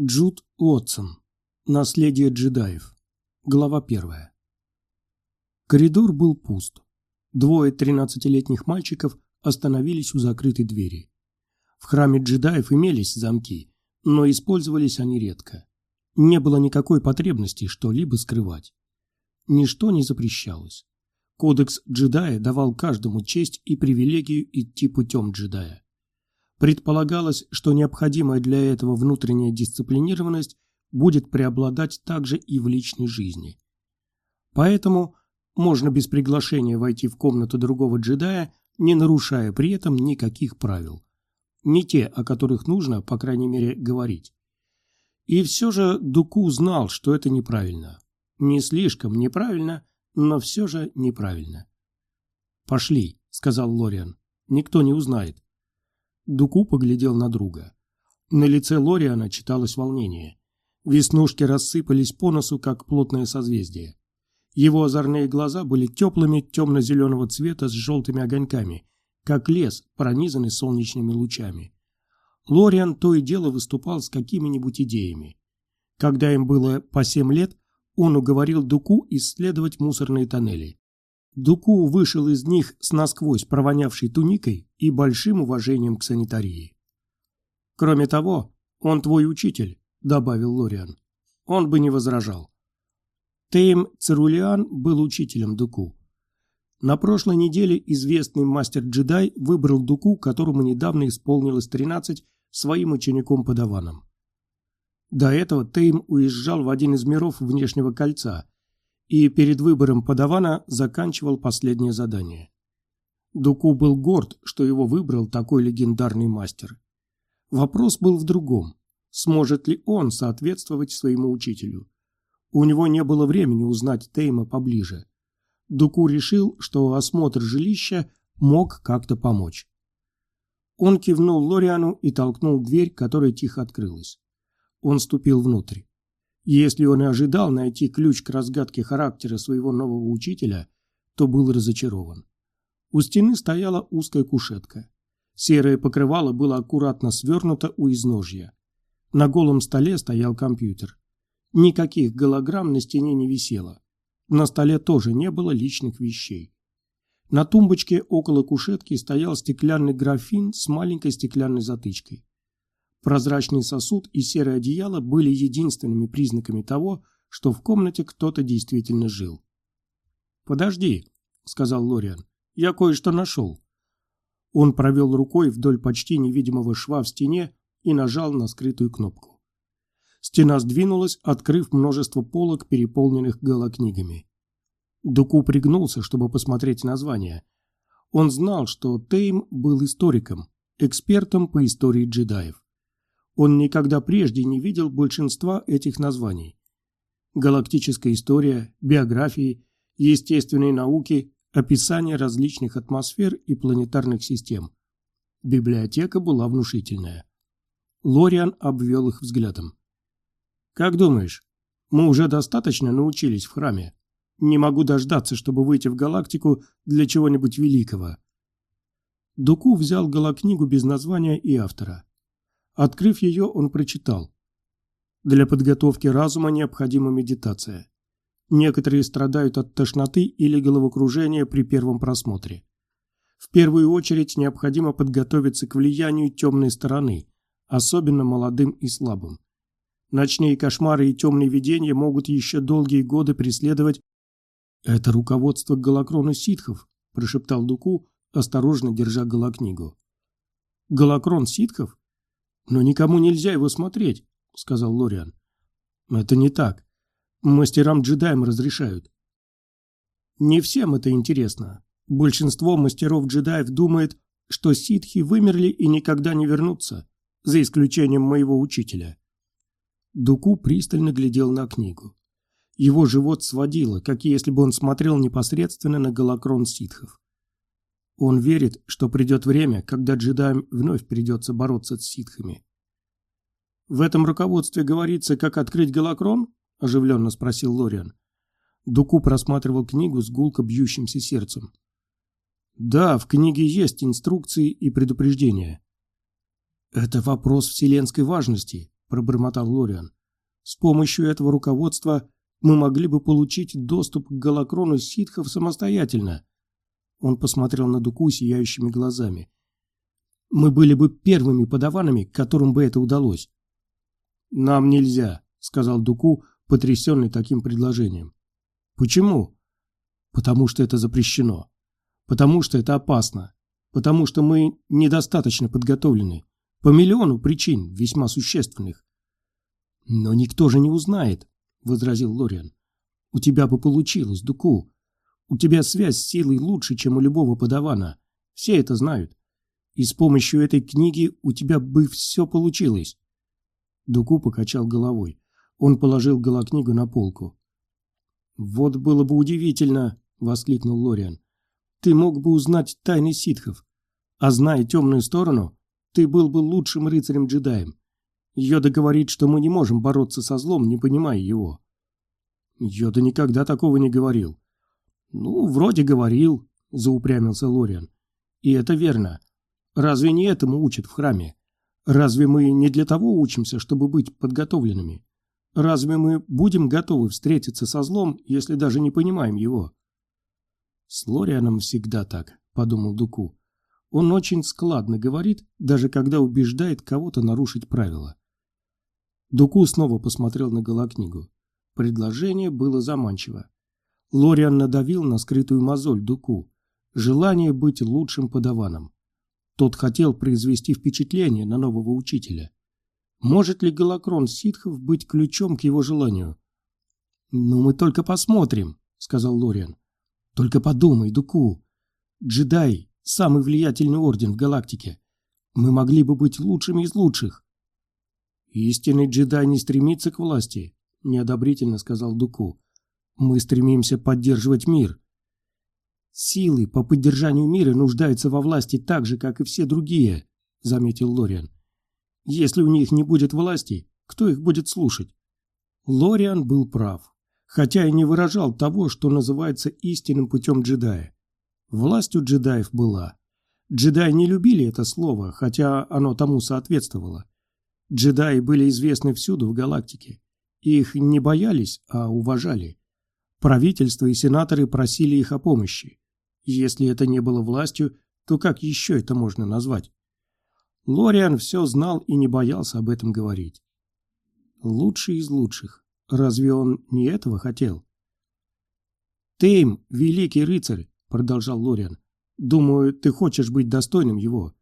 Джуд Уотсон. Наследие джедаев. Глава первая. Коридор был пуст. Двое тринадцатилетних мальчиков остановились у закрытой двери. В храме джедаев имелись замки, но использовались они редко. Не было никакой потребности что-либо скрывать. Ничто не запрещалось. Кодекс джедая давал каждому честь и привилегию идти путем джедая. Предполагалось, что необходимая для этого внутренняя дисциплинированность будет преобладать также и в личной жизни. Поэтому можно без приглашения войти в комнату другого джедая, не нарушая при этом никаких правил. Не те, о которых нужно, по крайней мере, говорить. И все же Дуку знал, что это неправильно. Не слишком неправильно, но все же неправильно. «Пошли», — сказал Лориан. «Никто не узнает. Дуку поглядел на друга. На лице Лориана читалось волнение. Веснушки рассыпались по носу, как плотное созвездие. Его озорные глаза были теплыми, темно-зеленого цвета с желтыми огоньками, как лес, пронизанный солнечными лучами. Лориан то и дело выступал с какими-нибудь идеями. Когда им было по семь лет, он уговорил Дуку исследовать мусорные тоннели. Дуку вышел из них с насквозь провонявшей туникой и большим уважением к санитарии. «Кроме того, он твой учитель», — добавил Лориан. Он бы не возражал. Тейм Цирулиан был учителем Дуку. На прошлой неделе известный мастер-джедай выбрал Дуку, которому недавно исполнилось 13, своим учеником-подаваном. До этого Тейм уезжал в один из миров внешнего кольца – и перед выбором подавана заканчивал последнее задание. Дуку был горд, что его выбрал такой легендарный мастер. Вопрос был в другом. Сможет ли он соответствовать своему учителю? У него не было времени узнать Тейма поближе. Дуку решил, что осмотр жилища мог как-то помочь. Он кивнул Лориану и толкнул дверь, которая тихо открылась. Он ступил внутрь. Если он и ожидал найти ключ к разгадке характера своего нового учителя, то был разочарован. У стены стояла узкая кушетка. Серое покрывало было аккуратно свернуто у изножья. На голом столе стоял компьютер. Никаких голограмм на стене не висело. На столе тоже не было личных вещей. На тумбочке около кушетки стоял стеклянный графин с маленькой стеклянной затычкой. Прозрачный сосуд и серое одеяло были единственными признаками того, что в комнате кто-то действительно жил. «Подожди», — сказал Лориан, — «я кое-что нашел». Он провел рукой вдоль почти невидимого шва в стене и нажал на скрытую кнопку. Стена сдвинулась, открыв множество полок, переполненных голокнигами. Дуку пригнулся, чтобы посмотреть название. Он знал, что Тейм был историком, экспертом по истории джедаев. Он никогда прежде не видел большинства этих названий. Галактическая история, биографии, естественные науки, описание различных атмосфер и планетарных систем. Библиотека была внушительная. Лориан обвел их взглядом. «Как думаешь, мы уже достаточно научились в храме? Не могу дождаться, чтобы выйти в галактику для чего-нибудь великого». Дуку взял галакнигу без названия и автора. Открыв ее, он прочитал. Для подготовки разума необходима медитация. Некоторые страдают от тошноты или головокружения при первом просмотре. В первую очередь необходимо подготовиться к влиянию темной стороны, особенно молодым и слабым. Ночные кошмары и темные видения могут еще долгие годы преследовать... «Это руководство к голокрону ситхов», – прошептал Дуку, осторожно держа голокнигу. «Голокрон ситхов? «Но никому нельзя его смотреть», — сказал Лориан. «Это не так. Мастерам-джедаям разрешают». «Не всем это интересно. Большинство мастеров-джедаев думает, что ситхи вымерли и никогда не вернутся, за исключением моего учителя». Дуку пристально глядел на книгу. Его живот сводило, как если бы он смотрел непосредственно на голокрон ситхов. Он верит, что придет время, когда джедаям вновь придется бороться с ситхами. «В этом руководстве говорится, как открыть голокрон?» – оживленно спросил Лориан. Дуку просматривал книгу с гулко бьющимся сердцем. «Да, в книге есть инструкции и предупреждения». «Это вопрос вселенской важности», пробормотал Лориан. «С помощью этого руководства мы могли бы получить доступ к голокрону ситхов самостоятельно». Он посмотрел на Дуку сияющими глазами. «Мы были бы первыми подаванами, которым бы это удалось». «Нам нельзя», — сказал Дуку, потрясенный таким предложением. «Почему?» «Потому что это запрещено. Потому что это опасно. Потому что мы недостаточно подготовлены. По миллиону причин, весьма существенных. Но никто же не узнает, возразил Лориан. У тебя бы получилось, Дуку. У тебя связь с силой лучше, чем у любого подавана. Все это знают. И с помощью этой книги у тебя бы все получилось. Дуку покачал головой. Он положил голокнигу на полку. «Вот было бы удивительно!» — воскликнул Лориан. «Ты мог бы узнать тайны ситхов. А зная темную сторону, ты был бы лучшим рыцарем-джедаем. Йода говорит, что мы не можем бороться со злом, не понимая его. Йода никогда такого не говорил. Ну, вроде говорил, заупрямился Лориан. И это верно. Разве не этому учат в храме? Разве мы не для того учимся, чтобы быть подготовленными? Разве мы будем готовы встретиться со злом, если даже не понимаем его? С Лорианом всегда так, подумал Дуку. Он очень складно говорит, даже когда убеждает кого-то нарушить правила. Дуку снова посмотрел на голокнигу. Предложение было заманчиво. Лориан надавил на скрытую мозоль Дуку. Желание быть лучшим подаваном. Тот хотел произвести впечатление на нового учителя. Может ли голокрон ситхов быть ключом к его желанию? «Ну, мы только посмотрим», — сказал Лориан. «Только подумай, Дуку. Джедай самый влиятельный орден в галактике. Мы могли бы быть лучшими из лучших. Истинный джедай не стремится к власти, неодобрительно сказал Дуку. Мы стремимся поддерживать мир. Силы по поддержанию мира нуждаются во власти так же, как и все другие, заметил Лориан. Если у них не будет власти, кто их будет слушать? Лориан был прав, хотя и не выражал того, что называется истинным путем джедая. Власть у джедаев была. Джедаи не любили это слово, хотя оно тому соответствовало. Джедаи были известны всюду в галактике. Их не боялись, а уважали. Правительство и сенаторы просили их о помощи. Если это не было властью, то как еще это можно назвать? Лориан все знал и не боялся об этом говорить. Лучший из лучших. Разве он не этого хотел? Тейм, великий рыцарь, — продолжал Лориан. «Думаю, ты хочешь быть достойным его.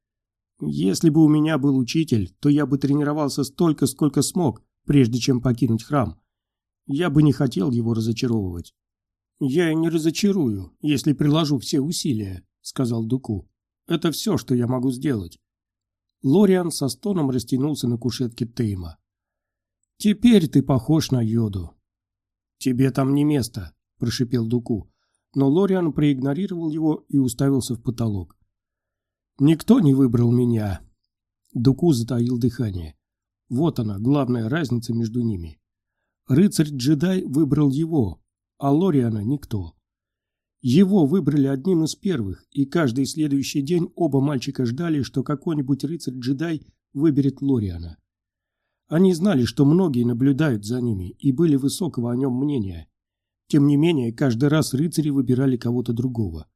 Если бы у меня был учитель, то я бы тренировался столько, сколько смог, прежде чем покинуть храм. Я бы не хотел его разочаровывать». «Я не разочарую, если приложу все усилия», — сказал Дуку. «Это все, что я могу сделать». Лориан со стоном растянулся на кушетке Тейма. «Теперь ты похож на Йоду». «Тебе там не место», — прошипел Дуку но Лориан проигнорировал его и уставился в потолок. «Никто не выбрал меня». Дуку затаил дыхание. Вот она, главная разница между ними. Рыцарь-джедай выбрал его, а Лориана никто. Его выбрали одним из первых, и каждый следующий день оба мальчика ждали, что какой-нибудь рыцарь-джедай выберет Лориана. Они знали, что многие наблюдают за ними и были высокого о нем мнения. Тем не менее, каждый раз рыцари выбирали кого-то другого.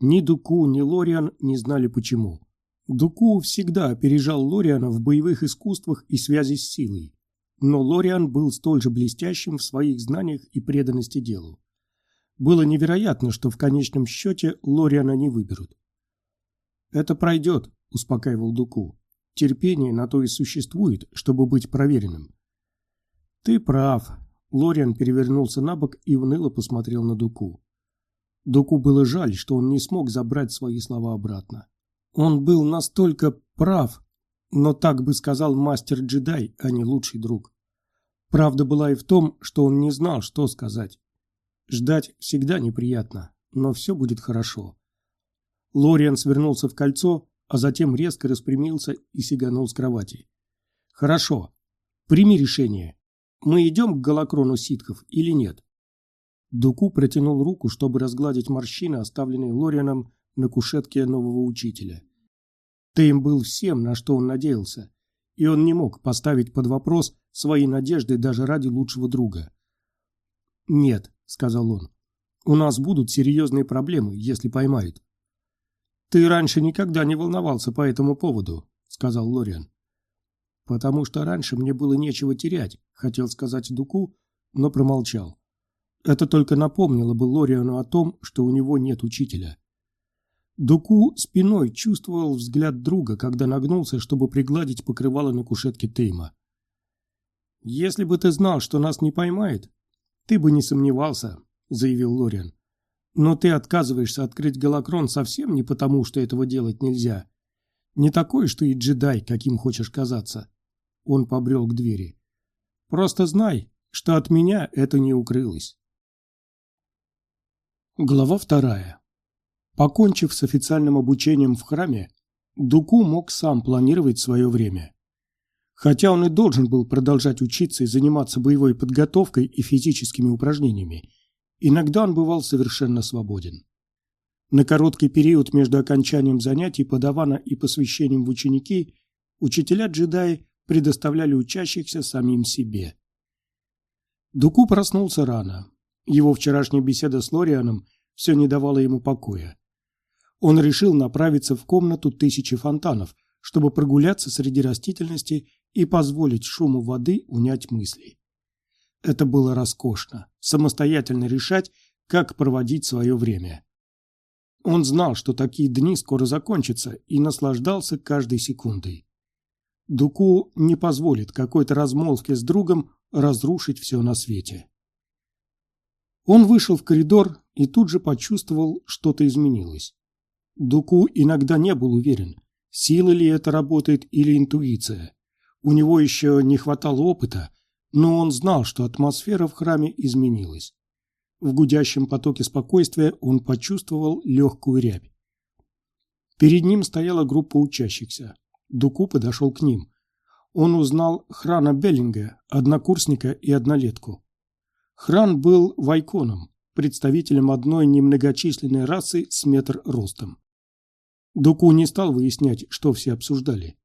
Ни Дуку, ни Лориан не знали почему. Дуку всегда опережал Лориана в боевых искусствах и связи с силой. Но Лориан был столь же блестящим в своих знаниях и преданности делу. Было невероятно, что в конечном счете Лориана не выберут. «Это пройдет», – успокаивал Дуку. «Терпение на то и существует, чтобы быть проверенным». «Ты прав», Лориан перевернулся на бок и уныло посмотрел на Дуку. Дуку было жаль, что он не смог забрать свои слова обратно. Он был настолько прав, но так бы сказал мастер-джедай, а не лучший друг. Правда была и в том, что он не знал, что сказать. Ждать всегда неприятно, но все будет хорошо. Лориан свернулся в кольцо, а затем резко распрямился и сиганул с кровати. «Хорошо. Прими решение. Мы идем к голокрону ситков или нет? Дуку протянул руку, чтобы разгладить морщины, оставленные Лорианом на кушетке нового учителя. Тейм был всем, на что он надеялся, и он не мог поставить под вопрос свои надежды даже ради лучшего друга. «Нет», — сказал он, — «у нас будут серьезные проблемы, если поймают». «Ты раньше никогда не волновался по этому поводу», — сказал Лориан. «Потому что раньше мне было нечего терять», — хотел сказать Дуку, но промолчал. Это только напомнило бы Лориану о том, что у него нет учителя. Дуку спиной чувствовал взгляд друга, когда нагнулся, чтобы пригладить покрывало на кушетке Тейма. «Если бы ты знал, что нас не поймает, ты бы не сомневался», — заявил Лориан. «Но ты отказываешься открыть голокрон совсем не потому, что этого делать нельзя. Не такой, что и джедай, каким хочешь казаться». Он побрел к двери. «Просто знай, что от меня это не укрылось». Глава вторая. Покончив с официальным обучением в храме, Дуку мог сам планировать свое время. Хотя он и должен был продолжать учиться и заниматься боевой подготовкой и физическими упражнениями, иногда он бывал совершенно свободен. На короткий период между окончанием занятий подавана и посвящением в ученики учителя-джедаи предоставляли учащихся самим себе. Дуку проснулся рано. Его вчерашняя беседа с Лорианом все не давала ему покоя он решил направиться в комнату тысячи фонтанов, чтобы прогуляться среди растительности и позволить шуму воды унять мысли. Это было роскошно, самостоятельно решать, как проводить свое время. Он знал, что такие дни скоро закончатся, и наслаждался каждой секундой. Дуку не позволит какой-то размолвке с другом разрушить все на свете. Он вышел в коридор и тут же почувствовал, что-то изменилось. Дуку иногда не был уверен, сила ли это работает или интуиция. У него еще не хватало опыта, но он знал, что атмосфера в храме изменилась. В гудящем потоке спокойствия он почувствовал легкую рябь. Перед ним стояла группа учащихся. Дуку подошел к ним. Он узнал Храна Беллинга, однокурсника и однолетку. Хран был вайконом, представителем одной немногочисленной расы с метр ростом. Дуку не стал выяснять, что все обсуждали.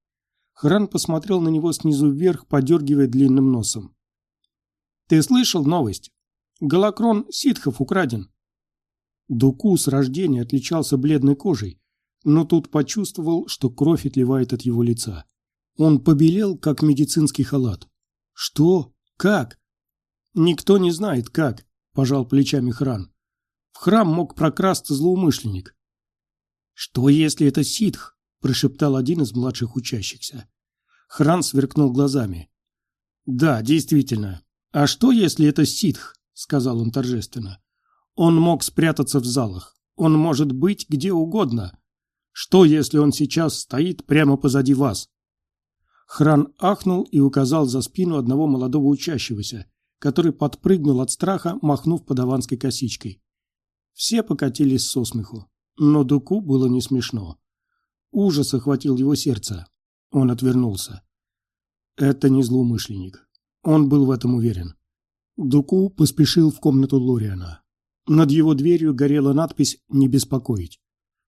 Хран посмотрел на него снизу вверх, подергивая длинным носом. «Ты слышал новость? Галакрон ситхов украден». Дуку с рождения отличался бледной кожей, но тут почувствовал, что кровь отливает от его лица. Он побелел, как медицинский халат. «Что? Как?» «Никто не знает, как», – пожал плечами Хран. «В храм мог прокрасться злоумышленник. «Что, если это ситх?» – прошептал один из младших учащихся. Хран сверкнул глазами. «Да, действительно. А что, если это ситх?» – сказал он торжественно. «Он мог спрятаться в залах. Он может быть где угодно. Что, если он сейчас стоит прямо позади вас?» Хран ахнул и указал за спину одного молодого учащегося, который подпрыгнул от страха, махнув подаванской косичкой. Все покатились со смеху. Но Дуку было не смешно. Ужас охватил его сердце. Он отвернулся. Это не злоумышленник. Он был в этом уверен. Дуку поспешил в комнату Лориана. Над его дверью горела надпись «Не беспокоить».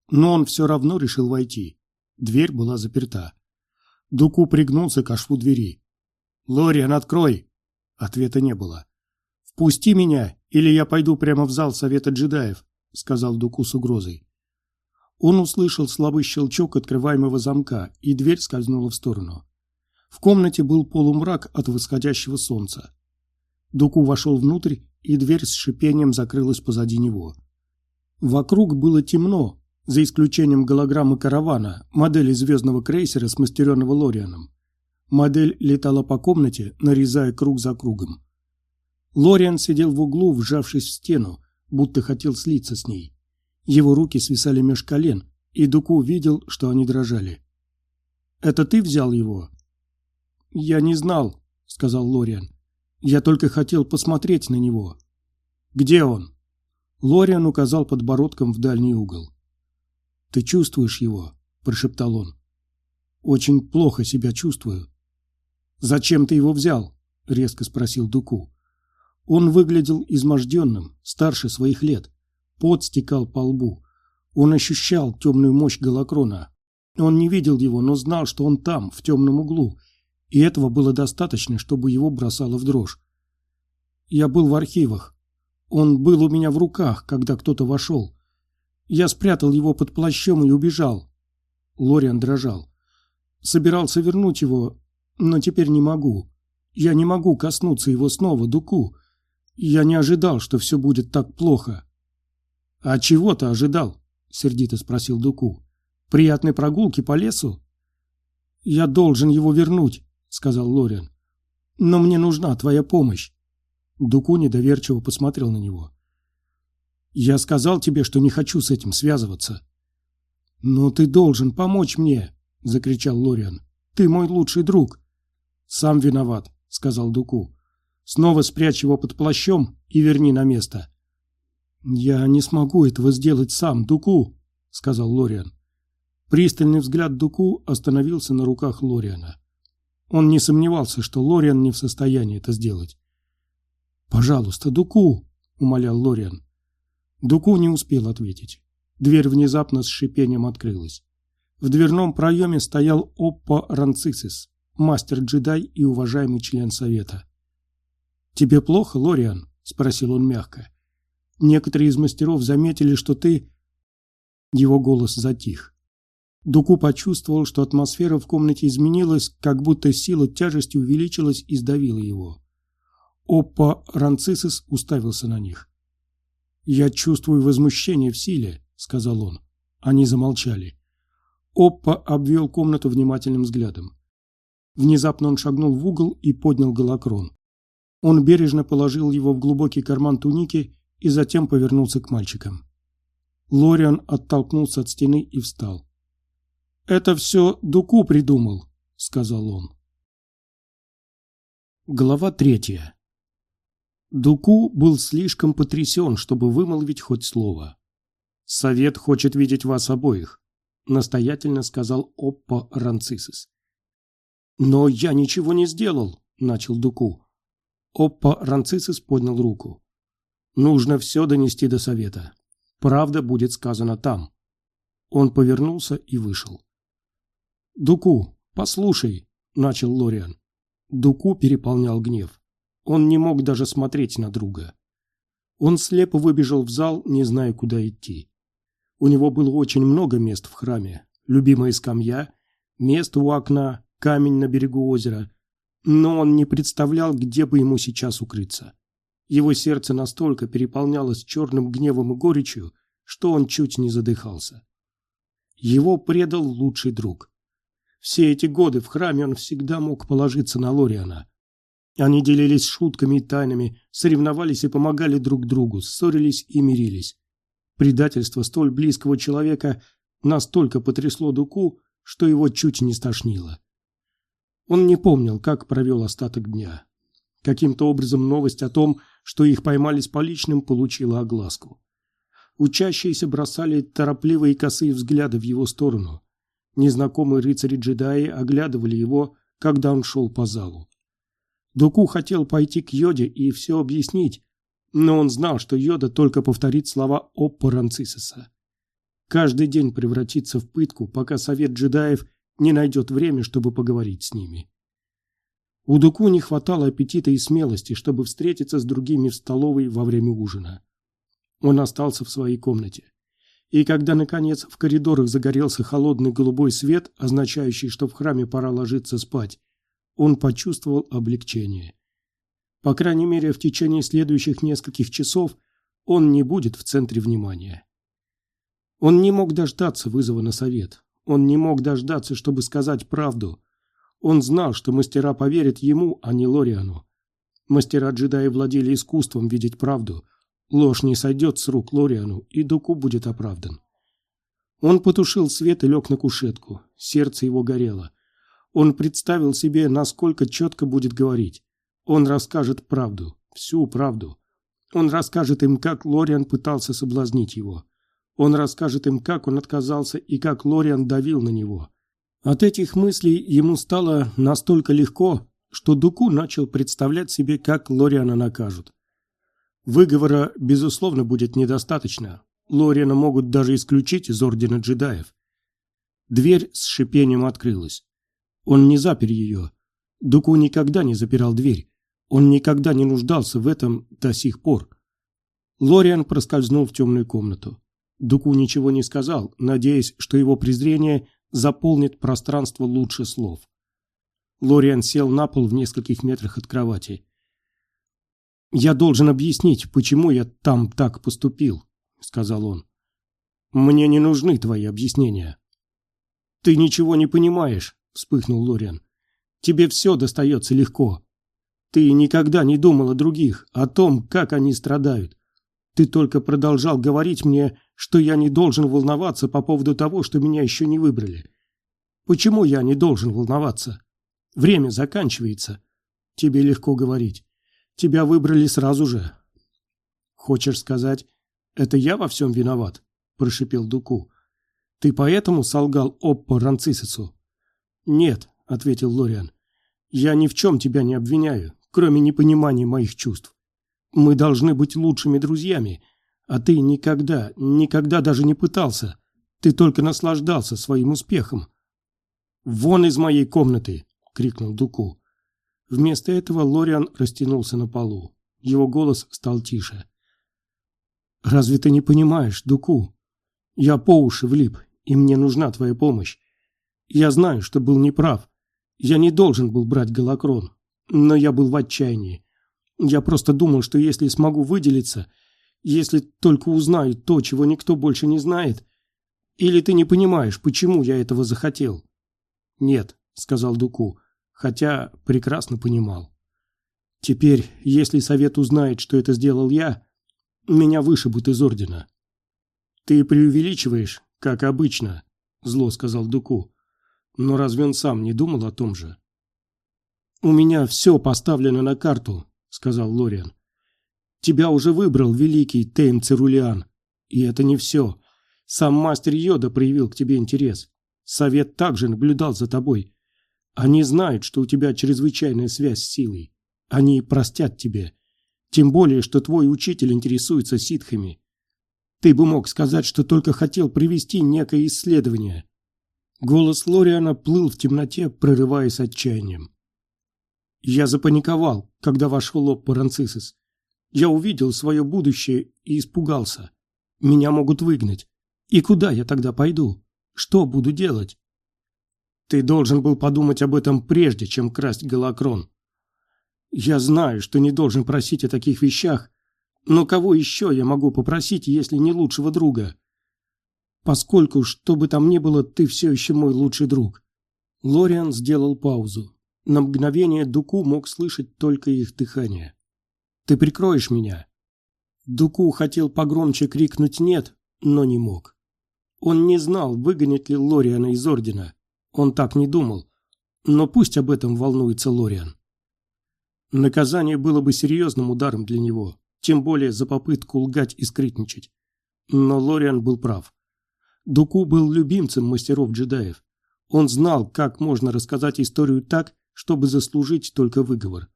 Но он все равно решил войти. Дверь была заперта. Дуку пригнулся к шву двери. «Лориан, открой!» Ответа не было. «Впусти меня, или я пойду прямо в зал Совета джедаев», — сказал Дуку с угрозой. Он услышал слабый щелчок открываемого замка, и дверь скользнула в сторону. В комнате был полумрак от восходящего солнца. Дуку вошел внутрь, и дверь с шипением закрылась позади него. Вокруг было темно, за исключением голограммы каравана, модели звездного крейсера, смастеренного Лорианом. Модель летала по комнате, нарезая круг за кругом. Лориан сидел в углу, вжавшись в стену, будто хотел слиться с ней. Его руки свисали меж колен, и Дуку видел, что они дрожали. «Это ты взял его?» «Я не знал», — сказал Лориан. «Я только хотел посмотреть на него». «Где он?» Лориан указал подбородком в дальний угол. «Ты чувствуешь его?» – прошептал он. «Очень плохо себя чувствую». «Зачем ты его взял?» – резко спросил Дуку. Он выглядел изможденным, старше своих лет. Пот стекал по лбу. Он ощущал темную мощь Галакрона. Он не видел его, но знал, что он там, в темном углу, и этого было достаточно, чтобы его бросало в дрожь. Я был в архивах. Он был у меня в руках, когда кто-то вошел. Я спрятал его под плащом и убежал. Лориан дрожал. Собирался вернуть его, но теперь не могу. Я не могу коснуться его снова, Дуку. Я не ожидал, что все будет так плохо. — А чего ты ожидал? — сердито спросил Дуку. — Приятной прогулки по лесу? — Я должен его вернуть, — сказал Лориан. — Но мне нужна твоя помощь. Дуку недоверчиво посмотрел на него. «Я сказал тебе, что не хочу с этим связываться». «Но ты должен помочь мне!» — закричал Лориан. «Ты мой лучший друг!» «Сам виноват», — сказал Дуку. «Снова спрячь его под плащом и верни на место». «Я не смогу этого сделать сам, Дуку», — сказал Лориан. Пристальный взгляд Дуку остановился на руках Лориана. Он не сомневался, что Лориан не в состоянии это сделать. «Пожалуйста, Дуку!» — умолял Лориан. Дуку не успел ответить. Дверь внезапно с шипением открылась. В дверном проеме стоял Оппо Ранцисис, мастер-джедай и уважаемый член совета. «Тебе плохо, Лориан?» — спросил он мягко. «Некоторые из мастеров заметили, что ты...» Его голос затих. Дуку почувствовал, что атмосфера в комнате изменилась, как будто сила тяжести увеличилась и сдавила его. Оппа Ранцисис уставился на них. «Я чувствую возмущение в силе», — сказал он. Они замолчали. Оппа обвел комнату внимательным взглядом. Внезапно он шагнул в угол и поднял голокрон. Он бережно положил его в глубокий карман туники и затем повернулся к мальчикам. Лориан оттолкнулся от стены и встал. «Это все Дуку придумал», — сказал он. Глава третья. Дуку был слишком потрясен, чтобы вымолвить хоть слово. «Совет хочет видеть вас обоих», — настоятельно сказал Оппа Ранцисис. «Но я ничего не сделал», — начал Дуку. Оппа Ранцисис поднял руку. «Нужно все донести до совета. Правда будет сказана там». Он повернулся и вышел. «Дуку, послушай», — начал Лориан. Дуку переполнял гнев. Он не мог даже смотреть на друга. Он слепо выбежал в зал, не зная, куда идти. У него было очень много мест в храме. Любимая скамья, место у окна, камень на берегу озера. Но он не представлял, где бы ему сейчас укрыться. Его сердце настолько переполнялось черным гневом и горечью, что он чуть не задыхался. Его предал лучший друг. Все эти годы в храме он всегда мог положиться на Лориана. Они делились шутками и тайнами, соревновались и помогали друг другу, ссорились и мирились. Предательство столь близкого человека настолько потрясло Дуку, что его чуть не стошнило. Он не помнил, как провел остаток дня. Каким-то образом новость о том, что их поймали с поличным, получила огласку. Учащиеся бросали торопливые косые взгляды в его сторону. Незнакомые рыцари-джедаи оглядывали его, когда он шел по залу. Дуку хотел пойти к Йоде и все объяснить, но он знал, что Йода только повторит слова Оппа Ранцисеса. Каждый день превратится в пытку, пока совет джедаев не найдет время, чтобы поговорить с ними. У Дуку не хватало аппетита и смелости, чтобы встретиться с другими в столовой во время ужина. Он остался в своей комнате. И когда, наконец, в коридорах загорелся холодный голубой свет, означающий, что в храме пора ложиться спать, он почувствовал облегчение. По крайней мере, в течение следующих нескольких часов он не будет в центре внимания. Он не мог дождаться вызова на совет. Он не мог дождаться, чтобы сказать правду. Он знал, что мастера поверят ему, а не Лориану. Мастера джедаи владели искусством видеть правду. Ложь не сойдет с рук Лориану, и Дуку будет оправдан. Он потушил свет и лег на кушетку. Сердце его горело. Он представил себе, насколько четко будет говорить. Он расскажет правду, всю правду. Он расскажет им, как Лориан пытался соблазнить его. Он расскажет им, как он отказался и как Лориан давил на него. От этих мыслей ему стало настолько легко, что Дуку начал представлять себе, как Лориана накажут. Выговора, безусловно, будет недостаточно. Лориана могут даже исключить из Ордена джедаев. Дверь с шипением открылась. Он не запер ее. Дуку никогда не запирал дверь. Он никогда не нуждался в этом до сих пор. Лориан проскользнул в темную комнату. Дуку ничего не сказал, надеясь, что его презрение заполнит пространство лучше слов. Лориан сел на пол в нескольких метрах от кровати. «Я должен объяснить, почему я там так поступил», — сказал он. «Мне не нужны твои объяснения». «Ты ничего не понимаешь», — вспыхнул Лориан. «Тебе все достается легко. Ты никогда не думал о других, о том, как они страдают. Ты только продолжал говорить мне, что я не должен волноваться по поводу того, что меня еще не выбрали. Почему я не должен волноваться? Время заканчивается. Тебе легко говорить. Тебя выбрали сразу же. Хочешь сказать, это я во всем виноват? Прошипел Дуку. Ты поэтому солгал Оппо Ранцисису? Нет, ответил Лориан. Я ни в чем тебя не обвиняю, кроме непонимания моих чувств. Мы должны быть лучшими друзьями, а ты никогда, никогда даже не пытался. Ты только наслаждался своим успехом. «Вон из моей комнаты!» — крикнул Дуку. Вместо этого Лориан растянулся на полу. Его голос стал тише. «Разве ты не понимаешь, Дуку? Я по уши влип, и мне нужна твоя помощь. Я знаю, что был неправ. Я не должен был брать голокрон, но я был в отчаянии. Я просто думал, что если смогу выделиться, если только узнаю то, чего никто больше не знает, или ты не понимаешь, почему я этого захотел?» «Нет», — сказал Дуку, хотя прекрасно понимал. «Теперь, если совет узнает, что это сделал я, меня вышибут из ордена». «Ты преувеличиваешь, как обычно», — зло сказал Дуку. «Но разве он сам не думал о том же?» «У меня все поставлено на карту», — сказал Лориан. «Тебя уже выбрал великий Тейм Цирулиан. И это не все. Сам мастер Йода проявил к тебе интерес. Совет также наблюдал за тобой. Они знают, что у тебя чрезвычайная связь с силой. Они простят тебе. Тем более, что твой учитель интересуется ситхами. Ты бы мог сказать, что только хотел привести некое исследование». Голос Лориана плыл в темноте, прорываясь отчаянием. Я запаниковал, когда вошел Оппо Ранцисис. Я увидел свое будущее и испугался. Меня могут выгнать. И куда я тогда пойду? Что буду делать? Ты должен был подумать об этом прежде, чем красть голокрон. Я знаю, что не должен просить о таких вещах, но кого еще я могу попросить, если не лучшего друга? Поскольку, что бы там ни было, ты все еще мой лучший друг. Лориан сделал паузу. На мгновение Дуку мог слышать только их дыхание. «Ты прикроешь меня?» Дуку хотел погромче крикнуть «нет», но не мог. Он не знал, выгонит ли Лориана из Ордена. Он так не думал. Но пусть об этом волнуется Лориан. Наказание было бы серьезным ударом для него, тем более за попытку лгать и скрытничать. Но Лориан был прав. Дуку был любимцем мастеров-джедаев. Он знал, как можно рассказать историю так, чтобы заслужить только выговор.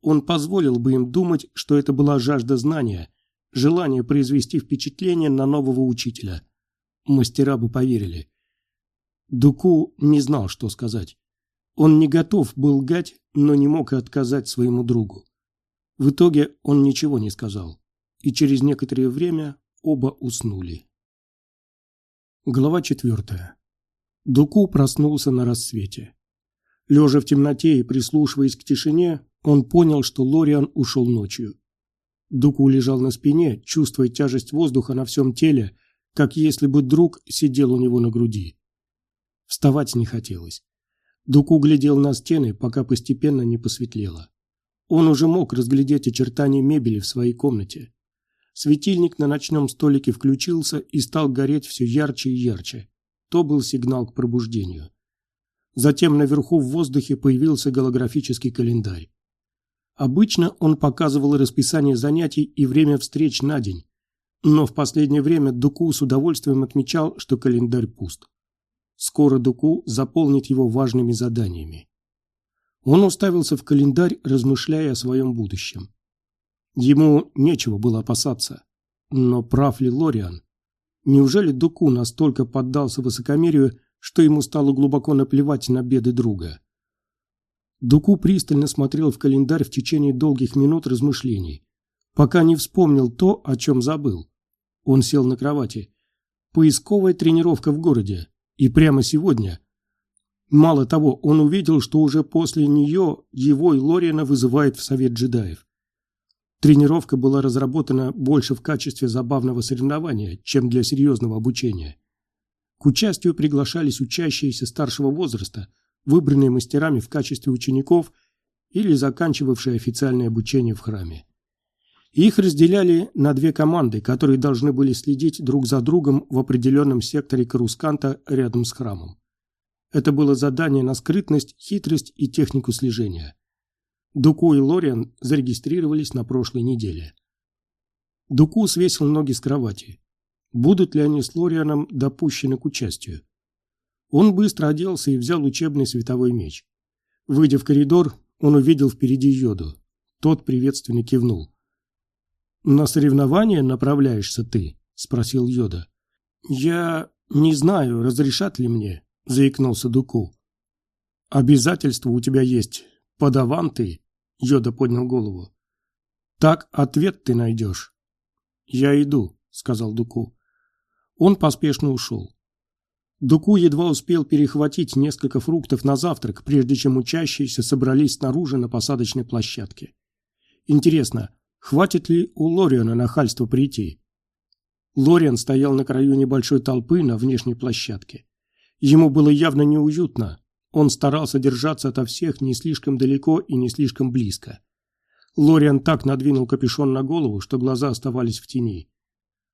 Он позволил бы им думать, что это была жажда знания, желание произвести впечатление на нового учителя. Мастера бы поверили. Дуку не знал, что сказать. Он не готов был лгать, но не мог и отказать своему другу. В итоге он ничего не сказал, и через некоторое время оба уснули. Глава четвертая. Дуку проснулся на рассвете. Лежа в темноте и прислушиваясь к тишине, он понял, что Лориан ушел ночью. Дуку лежал на спине, чувствуя тяжесть воздуха на всем теле, как если бы друг сидел у него на груди. Вставать не хотелось. Дуку глядел на стены, пока постепенно не посветлело. Он уже мог разглядеть очертания мебели в своей комнате. Светильник на ночном столике включился и стал гореть все ярче и ярче. То был сигнал к пробуждению. Затем наверху в воздухе появился голографический календарь. Обычно он показывал расписание занятий и время встреч на день, но в последнее время Дуку с удовольствием отмечал, что календарь пуст. Скоро Дуку заполнит его важными заданиями. Он уставился в календарь, размышляя о своем будущем. Ему нечего было опасаться. Но прав ли Лориан? Неужели Дуку настолько поддался высокомерию, что ему стало глубоко наплевать на беды друга. Дуку пристально смотрел в календарь в течение долгих минут размышлений, пока не вспомнил то, о чем забыл. Он сел на кровати. Поисковая тренировка в городе. И прямо сегодня. Мало того, он увидел, что уже после нее его и Лориана вызывает в совет джедаев. Тренировка была разработана больше в качестве забавного соревнования, чем для серьезного обучения. К участию приглашались учащиеся старшего возраста, выбранные мастерами в качестве учеников или заканчивавшие официальное обучение в храме. Их разделяли на две команды, которые должны были следить друг за другом в определенном секторе Карусканта рядом с храмом. Это было задание на скрытность, хитрость и технику слежения. Дуку и Лориан зарегистрировались на прошлой неделе. Дуку свесил ноги с кровати. Будут ли они с Лорианом допущены к участию? Он быстро оделся и взял учебный световой меч. Выйдя в коридор, он увидел впереди Йоду. Тот приветственно кивнул. «На соревнования направляешься ты?» – спросил Йода. «Я не знаю, разрешат ли мне», – заикнулся Дуку. «Обязательства у тебя есть. Подаван ты?» – Йода поднял голову. «Так ответ ты найдешь». «Я иду», – сказал Дуку. Он поспешно ушел. Дуку едва успел перехватить несколько фруктов на завтрак, прежде чем учащиеся собрались снаружи на посадочной площадке. Интересно, Хватит ли у Лориана нахальства прийти? Лориан стоял на краю небольшой толпы на внешней площадке. Ему было явно неуютно. Он старался держаться ото всех не слишком далеко и не слишком близко. Лориан так надвинул капюшон на голову, что глаза оставались в тени.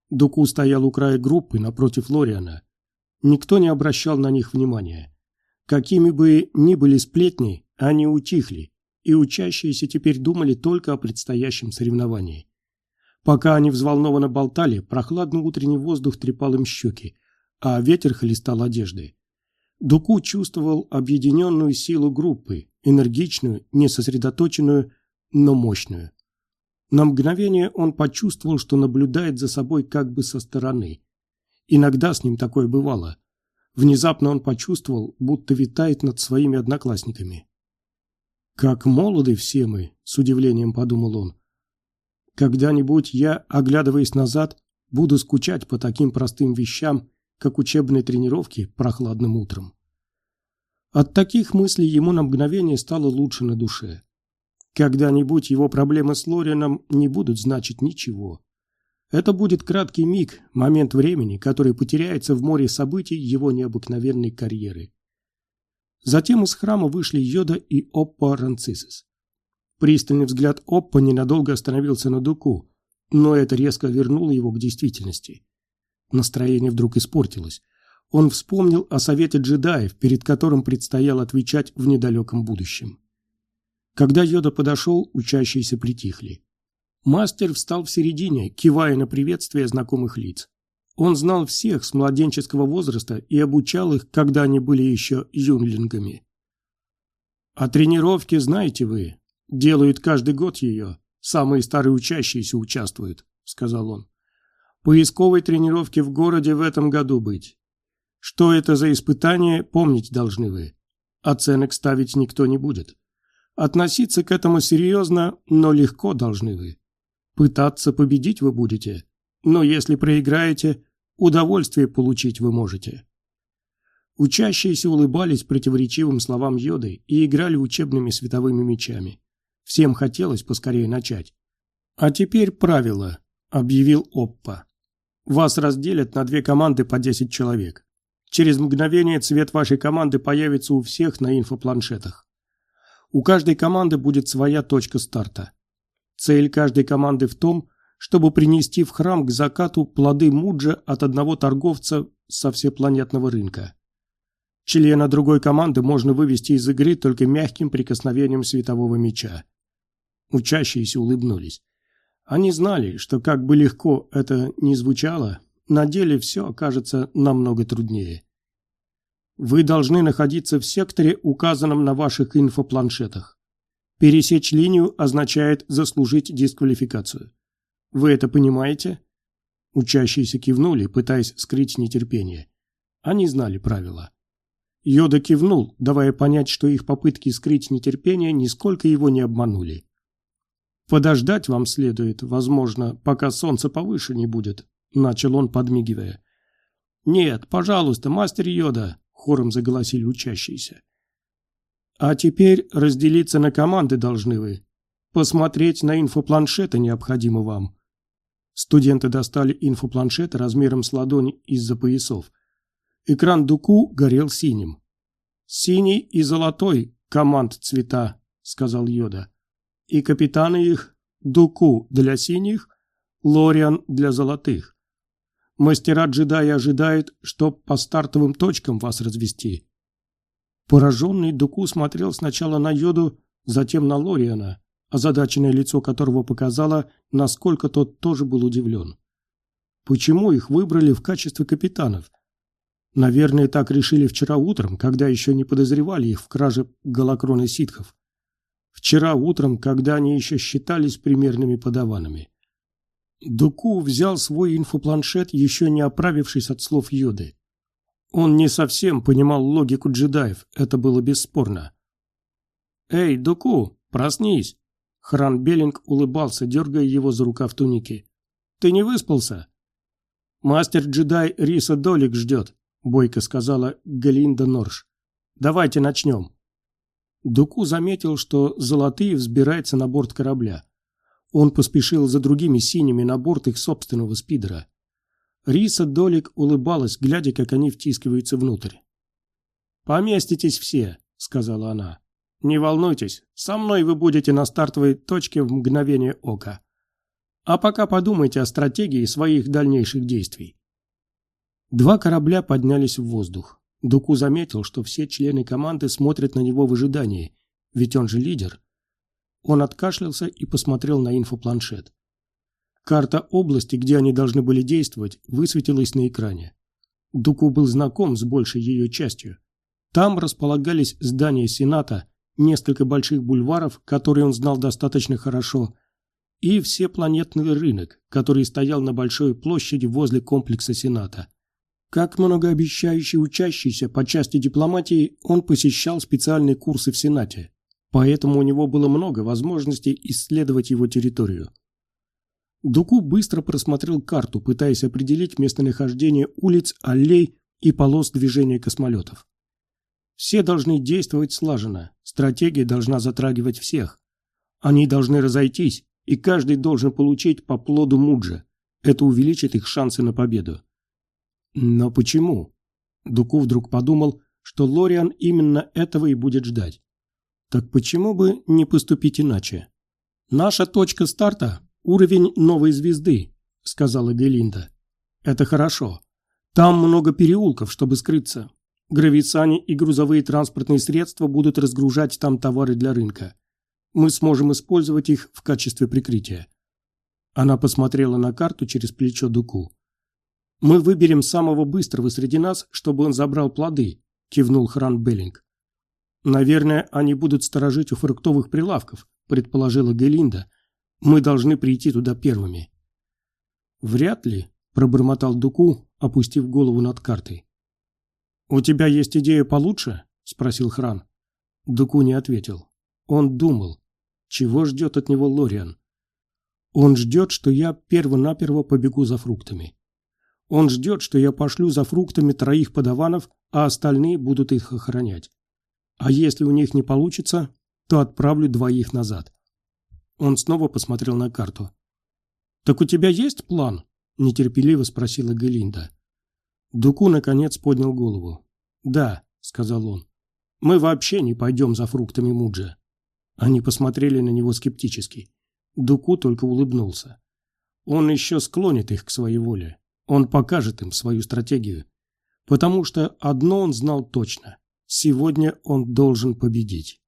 Дуку стоял у края группы напротив Лориана. Никто не обращал на них внимания. Какими бы ни были сплетни, они утихли, и учащиеся теперь думали только о предстоящем соревновании. Пока они взволнованно болтали, прохладный утренний воздух трепал им щеки, а ветер хлестал одежды. Дуку чувствовал объединенную силу группы, энергичную, несосредоточенную, но мощную. На мгновение он почувствовал, что наблюдает за собой как бы со стороны. Иногда с ним такое бывало. Внезапно он почувствовал, будто витает над своими одноклассниками. «Как молоды все мы!» – с удивлением подумал он. «Когда-нибудь я, оглядываясь назад, буду скучать по таким простым вещам, как учебные тренировки прохладным утром». От таких мыслей ему на мгновение стало лучше на душе. Когда-нибудь его проблемы с Лорианом не будут значить ничего. Это будет краткий миг, момент времени, который потеряется в море событий его необыкновенной карьеры. Затем из храма вышли Йода и Оппа Ранцисис. Пристальный взгляд Оппа ненадолго остановился на Дуку, но это резко вернуло его к действительности. Настроение вдруг испортилось. Он вспомнил о совете джедаев, перед которым предстояло отвечать в недалеком будущем. Когда Йода подошел, учащиеся притихли. Мастер встал в середине, кивая на приветствие знакомых лиц. Он знал всех с младенческого возраста и обучал их, когда они были еще юнлингами. «А тренировки, знаете вы, делают каждый год ее. Самые старые учащиеся участвуют», — сказал он. «Поисковой тренировки в городе в этом году быть. Что это за испытание, помнить должны вы. Оценок ставить никто не будет. Относиться к этому серьезно, но легко должны вы. Пытаться победить вы будете, но если проиграете, удовольствие получить вы можете. Учащиеся улыбались противоречивым словам Йоды и играли учебными световыми мечами. Всем хотелось поскорее начать. «А теперь правило», — объявил Оппа. «Вас разделят на две команды по 10 человек. Через мгновение цвет вашей команды появится у всех на инфопланшетах. У каждой команды будет своя точка старта. Цель каждой команды в том, чтобы принести в храм к закату плоды муджа от одного торговца со всепланетного рынка. Члена другой команды можно вывести из игры только мягким прикосновением светового меча. Учащиеся улыбнулись. Они знали, что как бы легко это ни звучало, на деле все окажется намного труднее. Вы должны находиться в секторе, указанном на ваших инфопланшетах. Пересечь линию означает заслужить дисквалификацию. Вы это понимаете?» Учащиеся кивнули, пытаясь скрыть нетерпение. Они знали правила. Йода кивнул, давая понять, что их попытки скрыть нетерпение нисколько его не обманули. «Подождать вам следует, возможно, пока солнце повыше не будет», — начал он, подмигивая. «Нет, пожалуйста, мастер Йода», — хором заголосили учащиеся. «А теперь разделиться на команды должны вы. Посмотреть на инфопланшеты необходимо вам». Студенты достали инфопланшеты размером с ладонь из-за поясов. Экран Дуку горел синим. «Синий и золотой команд цвета», — сказал Йода. «И капитаны их — Дуку для синих, Лориан для золотых. Мастера-джедаи ожидают, чтоб по стартовым точкам вас развести». Пораженный Дуку смотрел сначала на Йоду, затем на Лориана, озадаченное лицо которого показало, насколько тот тоже был удивлен. Почему их выбрали в качестве капитанов? Наверное, так решили вчера утром, когда еще не подозревали их в краже голокрона ситхов. Вчера утром, когда они еще считались примерными подаванами. Дуку взял свой инфопланшет, еще не оправившись от слов Йоды. Он не совсем понимал логику джедаев, это было бесспорно. «Эй, Дуку, проснись!» Хран Беллинг улыбался, дергая его за рукав туники. «Ты не выспался?» «Мастер-джедай Риса Долик ждет бойко сказала Галинда Норш. «Давайте начнем». Дуку заметил, что Золотые взбирается на борт корабля. Он поспешил за другими синими на борт их собственного спидера. Риса Долик улыбалась, глядя, как они втискиваются внутрь. «Поместитесь все», — сказала она. «Не волнуйтесь, со мной вы будете на стартовой точке в мгновение ока. А пока подумайте о стратегии своих дальнейших действий. Два корабля поднялись в воздух. Дуку заметил, что все члены команды смотрят на него в ожидании, ведь он же лидер. Он откашлялся и посмотрел на инфопланшет. Карта области, где они должны были действовать, высветилась на экране. Дуку был знаком с большей ее частью. Там располагались здания Сената, несколько больших бульваров, которые он знал достаточно хорошо, и всепланетный рынок, который стоял на большой площади возле комплекса Сената. Как многообещающий учащийся по части дипломатии, он посещал специальные курсы в Сенате, поэтому у него было много возможностей исследовать его территорию. Дуку быстро просмотрел карту, пытаясь определить местонахождение улиц, аллей и полос движения космолетов. Все должны действовать слаженно, стратегия должна затрагивать всех. Они должны разойтись, и каждый должен получить по плоду Муджа. Это увеличит их шансы на победу. Но почему? Дуку вдруг подумал, что Лориан именно этого и будет ждать. Так почему бы не поступить иначе? Наша точка старта – уровень новой звезды, сказала Белинда. Это хорошо. Там много переулков, чтобы скрыться. Гравицане и грузовые транспортные средства будут разгружать там товары для рынка. Мы сможем использовать их в качестве прикрытия. Она посмотрела на карту через плечо Дуку. «Мы выберем самого быстрого среди нас, чтобы он забрал плоды», – кивнул Хран Беллинг. «Наверное, они будут сторожить у фруктовых прилавков», – предположила Гелинда. «Мы должны прийти туда первыми». «Вряд ли», – пробормотал Дуку, опустив голову над картой. «У тебя есть идея получше?» – спросил Хран. Дуку не ответил. Он думал, чего ждет от него Лориан. Он ждет, что я перво-наперво побегу за фруктами. Он ждет, что я пошлю за фруктами троих подаванов, а остальные будут их охранять. А если у них не получится, то отправлю двоих назад. Он снова посмотрел на карту. «Так у тебя есть план?» – нетерпеливо спросила Гелинда. Дуку, наконец, поднял голову. «Да», – сказал он. «Мы вообще не пойдем за фруктами Муджа». Они посмотрели на него скептически. Дуку только улыбнулся. Он еще склонит их к своей воле. Он покажет им свою стратегию. Потому что одно он знал точно. Сегодня он должен победить.